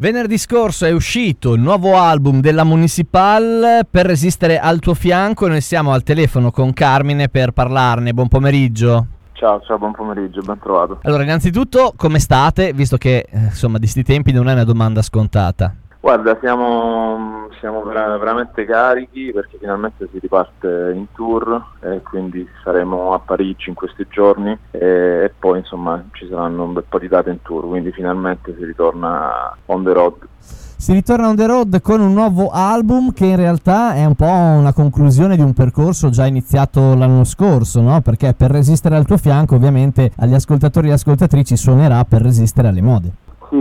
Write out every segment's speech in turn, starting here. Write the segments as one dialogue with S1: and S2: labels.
S1: Venerdì scorso è uscito il nuovo album della Municipal per resistere al tuo fianco e noi siamo al telefono con Carmine per parlarne. Buon pomeriggio.
S2: Ciao, ciao, buon pomeriggio, ben trovato.
S1: Allora, innanzitutto, come state? Visto che, eh, insomma, di sti tempi non è una domanda scontata.
S2: Guarda, siamo, siamo veramente carichi perché finalmente si riparte in tour e quindi saremo a Parigi in questi giorni e, poi insomma ci saranno un bel po' di date in tour, quindi finalmente si ritorna on the road.
S1: Si ritorna on the road con un nuovo album che in realtà è un po' una conclusione di un percorso già iniziato l'anno scorso, no? Perché per resistere al tuo fianco ovviamente agli ascoltatori e ascoltatrici suonerà per resistere alle mode.
S2: Sì,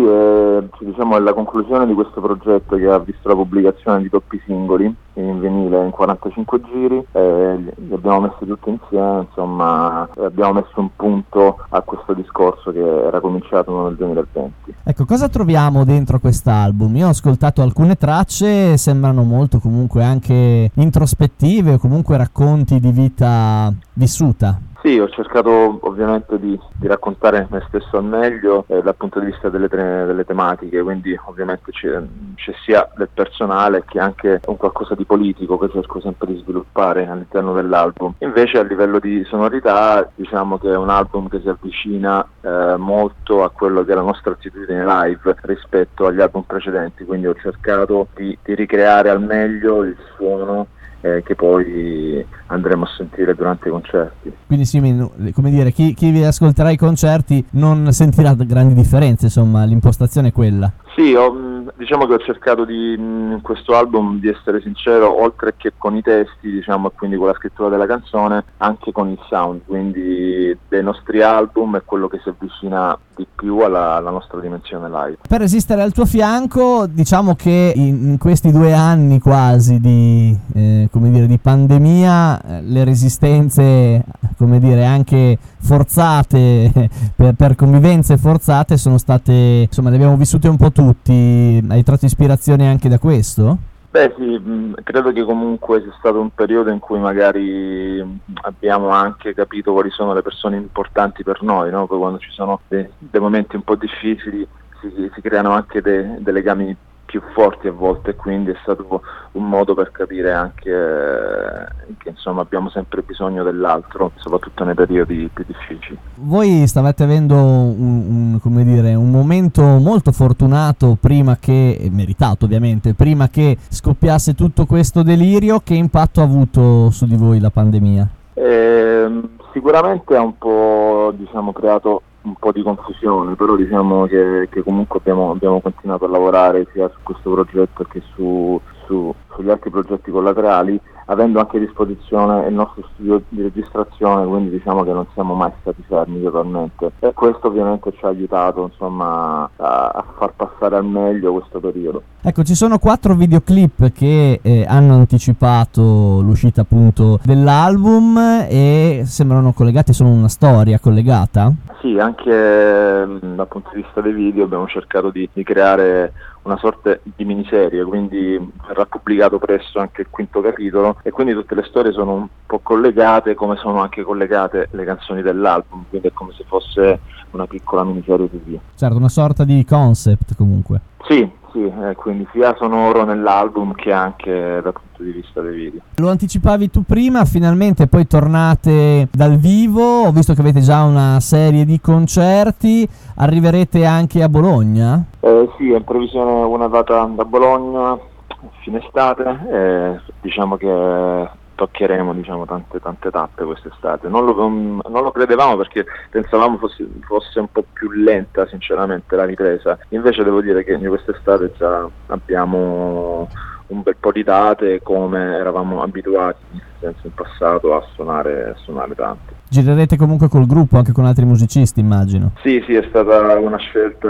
S2: diciamo è la conclusione di questo progetto che ha visto la pubblicazione di doppi singoli in vinile in 45 giri, eh, li abbiamo messi tutti insieme, insomma abbiamo messo un punto a questo discorso che era cominciato nel 2020.
S1: Ecco, cosa troviamo dentro quest'album? Io ho ascoltato alcune tracce, sembrano molto comunque anche introspettive o comunque racconti di vita vissuta.
S2: Sì, ho cercato ovviamente di, di raccontare me stesso al meglio eh, dal punto di vista delle, te- delle tematiche, quindi ovviamente c'è, c'è, sia del personale che anche un qualcosa di politico che cerco sempre di sviluppare all'interno dell'album. Invece a livello di sonorità diciamo che è un album che si avvicina eh, molto a quello che è la nostra attitudine live rispetto agli album precedenti, quindi ho cercato di, di ricreare al meglio il suono eh, che poi andremo a sentire durante i concerti.
S1: Quindi sì, come dire, chi, chi ascolterà i concerti non sentirà grandi differenze, insomma, l'impostazione è quella.
S2: Sì, ho, mm, diciamo che ho cercato di, mm, in questo album di essere sincero, oltre che con i testi, diciamo, e quindi con la scrittura della canzone, anche con il sound, quindi dei nostri album è quello che si avvicina di più alla, alla nostra dimensione live.
S1: Per resistere al tuo fianco, diciamo che in, questi due anni quasi di, eh, dire, di pandemia, eh, le resistenze, come dire, anche forzate, per, per convivenze forzate, sono state, insomma, le abbiamo vissute un po' tutti, hai tratto ispirazione anche da questo?
S2: Beh sì, credo che comunque sia stato un periodo in cui magari abbiamo anche capito quali sono le persone importanti per noi, no? quando ci sono dei, dei momenti un po' difficili si, si creano anche dei, dei legami più forti a volte quindi è stato un modo per capire anche eh, che insomma abbiamo sempre bisogno dell'altro, soprattutto nei periodi più difficili.
S1: Voi stavate avendo un, un, dire, un momento molto fortunato prima che, meritato ovviamente, prima che scoppiasse tutto questo delirio, che impatto ha avuto su di voi la pandemia?
S2: Eh, sicuramente ha un po' diciamo, creato un po' di confusione, però diciamo che, che comunque abbiamo, abbiamo, continuato a lavorare sia su questo progetto che su, su, sugli altri progetti collaterali avendo anche a disposizione il nostro studio di registrazione, quindi diciamo che non siamo mai stati fermi totalmente e questo ovviamente ci ha aiutato insomma, a, a far passare al meglio questo periodo.
S1: Ecco, ci sono quattro videoclip che eh, hanno anticipato l'uscita appunto dell'album e sembrano collegati, sono una storia collegata?
S2: Sì, anche dal punto di vista dei video abbiamo cercato di, di creare una sorta di miniserie, quindi verrà pubblicato presto anche il quinto capitolo e quindi tutte le storie sono un po' collegate come sono anche collegate le canzoni dell'album, quindi è come se fosse una piccola miniserie TV.
S1: Certo, una sorta di concept comunque.
S2: Sì, sì, eh, quindi sia sonoro nell'album che anche dal punto di vista dei video.
S1: Lo anticipavi tu prima, finalmente poi tornate dal vivo, ho visto che avete già una serie di concerti, arriverete anche a Bologna?
S2: Eh, sì, è in previsione una data da Bologna, fine estate, eh, diciamo che toccheremo diciamo, tante, tante tappe quest'estate. Non lo, non, non lo credevamo perché pensavamo fosse, fosse, un po' più lenta sinceramente la ripresa, invece devo dire che in quest'estate già abbiamo un bel po' di date come eravamo abituati in passato a suonare, a suonare tanto.
S1: Girerete comunque col gruppo, anche con altri musicisti immagino?
S2: Sì, sì, è stata una scelta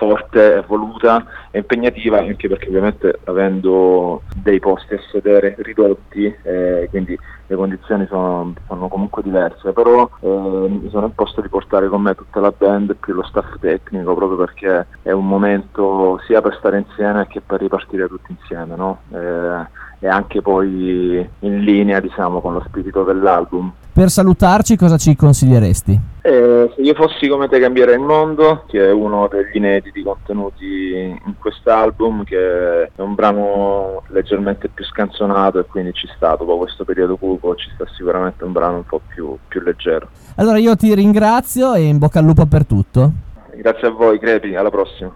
S2: forte e voluta e impegnativa anche perché ovviamente avendo dei posti a sedere ridotti eh, quindi le condizioni sono, sono, comunque diverse però eh, mi sono imposto di portare con me tutta la band più lo staff tecnico proprio perché è un momento sia per stare insieme che per ripartire tutti insieme no? eh, e anche poi in linea diciamo con lo spirito dell'album.
S1: Per salutarci cosa ci consiglieresti?
S2: Eh, se io fossi come te cambierei il mondo, che è uno degli inediti contenuti in quest'album, che è un brano leggermente più scanzonato e quindi ci sta, dopo questo periodo cupo ci sta sicuramente un brano un po' più, più leggero.
S1: Allora io ti ringrazio e in bocca al lupo per tutto.
S2: Grazie a voi, Crepi, alla prossima.